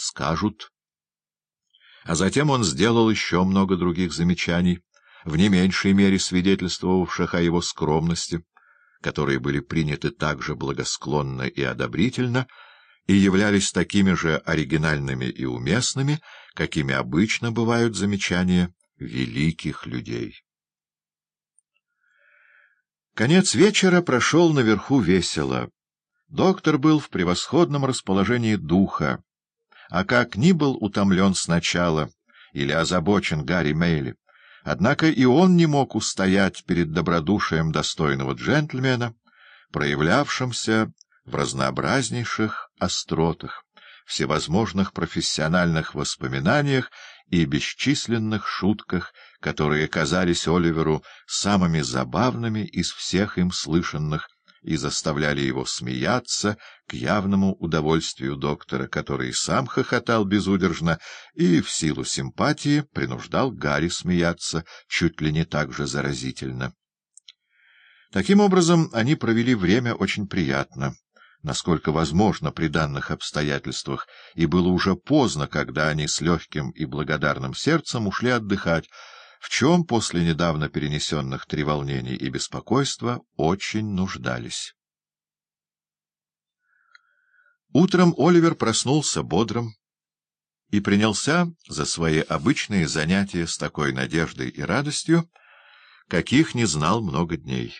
скажут. А затем он сделал еще много других замечаний, в не меньшей мере свидетельствовавших о его скромности, которые были приняты так же благосклонно и одобрительно, и являлись такими же оригинальными и уместными, какими обычно бывают замечания великих людей. Конец вечера прошел наверху весело. Доктор был в превосходном расположении духа, а как ни был утомлен сначала или озабочен Гарри Мейли, однако и он не мог устоять перед добродушием достойного джентльмена, проявлявшимся в разнообразнейших остротах, всевозможных профессиональных воспоминаниях и бесчисленных шутках, которые казались Оливеру самыми забавными из всех им слышанных и заставляли его смеяться к явному удовольствию доктора, который сам хохотал безудержно и, в силу симпатии, принуждал Гарри смеяться чуть ли не так же заразительно. Таким образом, они провели время очень приятно, насколько возможно при данных обстоятельствах, и было уже поздно, когда они с легким и благодарным сердцем ушли отдыхать, в чем после недавно перенесенных треволнений и беспокойства очень нуждались. Утром Оливер проснулся бодрым и принялся за свои обычные занятия с такой надеждой и радостью, каких не знал много дней.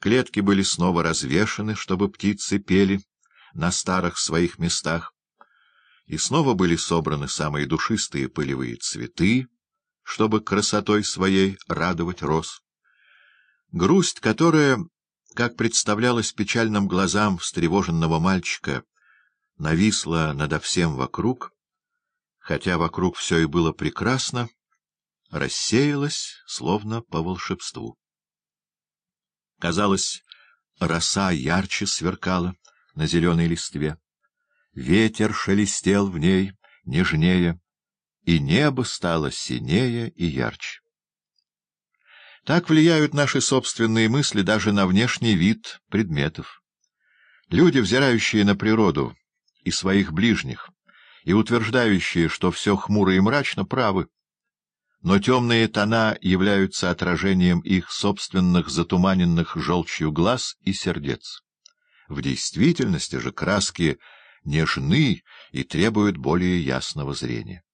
Клетки были снова развешаны, чтобы птицы пели на старых своих местах, и снова были собраны самые душистые пылевые цветы, чтобы красотой своей радовать роз. Грусть, которая, как представлялась печальным глазам встревоженного мальчика, нависла надо всем вокруг, хотя вокруг все и было прекрасно, рассеялась, словно по волшебству. Казалось, роса ярче сверкала на зеленой листве. Ветер шелестел в ней нежнее, и небо стало синее и ярче. Так влияют наши собственные мысли даже на внешний вид предметов. Люди, взирающие на природу и своих ближних, и утверждающие, что все хмуро и мрачно, правы но темные тона являются отражением их собственных затуманенных желчью глаз и сердец. В действительности же краски нежны и требуют более ясного зрения.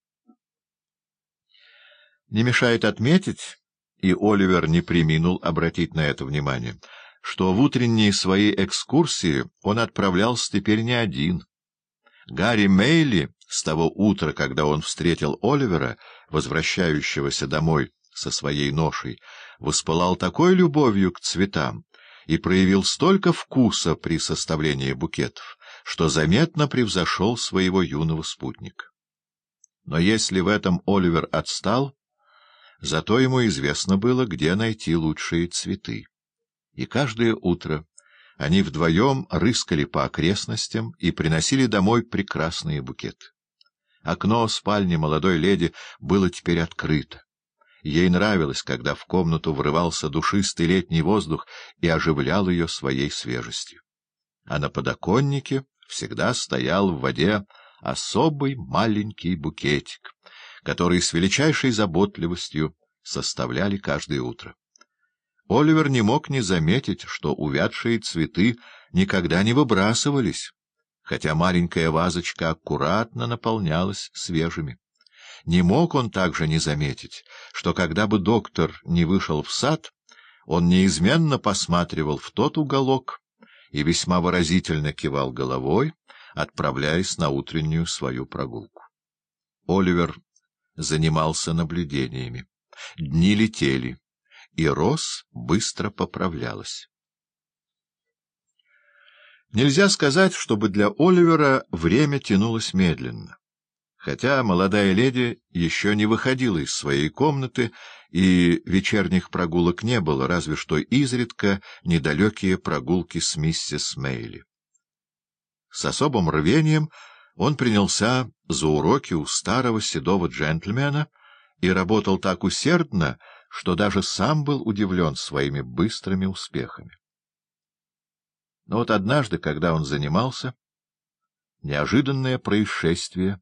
Не мешает отметить, и Оливер не приминул обратить на это внимание, что в утренние свои экскурсии он отправлялся теперь не один. Гарри Мейли с того утра, когда он встретил Оливера, возвращающегося домой со своей ношей, воспылал такой любовью к цветам и проявил столько вкуса при составлении букетов, что заметно превзошел своего юного спутника. Но если в этом Оливер отстал, зато ему известно было, где найти лучшие цветы. И каждое утро они вдвоем рыскали по окрестностям и приносили домой прекрасные букеты. Окно спальни молодой леди было теперь открыто. Ей нравилось, когда в комнату врывался душистый летний воздух и оживлял ее своей свежестью. А на подоконнике всегда стоял в воде особый маленький букетик, который с величайшей заботливостью составляли каждое утро. Оливер не мог не заметить, что увядшие цветы никогда не выбрасывались, хотя маленькая вазочка аккуратно наполнялась свежими. Не мог он также не заметить, что когда бы доктор не вышел в сад, он неизменно посматривал в тот уголок и весьма выразительно кивал головой, отправляясь на утреннюю свою прогулку. Оливер занимался наблюдениями. Дни летели, и Рос быстро поправлялась. Нельзя сказать, чтобы для Оливера время тянулось медленно. Хотя молодая леди еще не выходила из своей комнаты, и вечерних прогулок не было, разве что изредка недалекие прогулки с миссис Мейли. С особым рвением он принялся за уроки у старого седого джентльмена и работал так усердно, что даже сам был удивлен своими быстрыми успехами. Но вот однажды, когда он занимался, неожиданное происшествие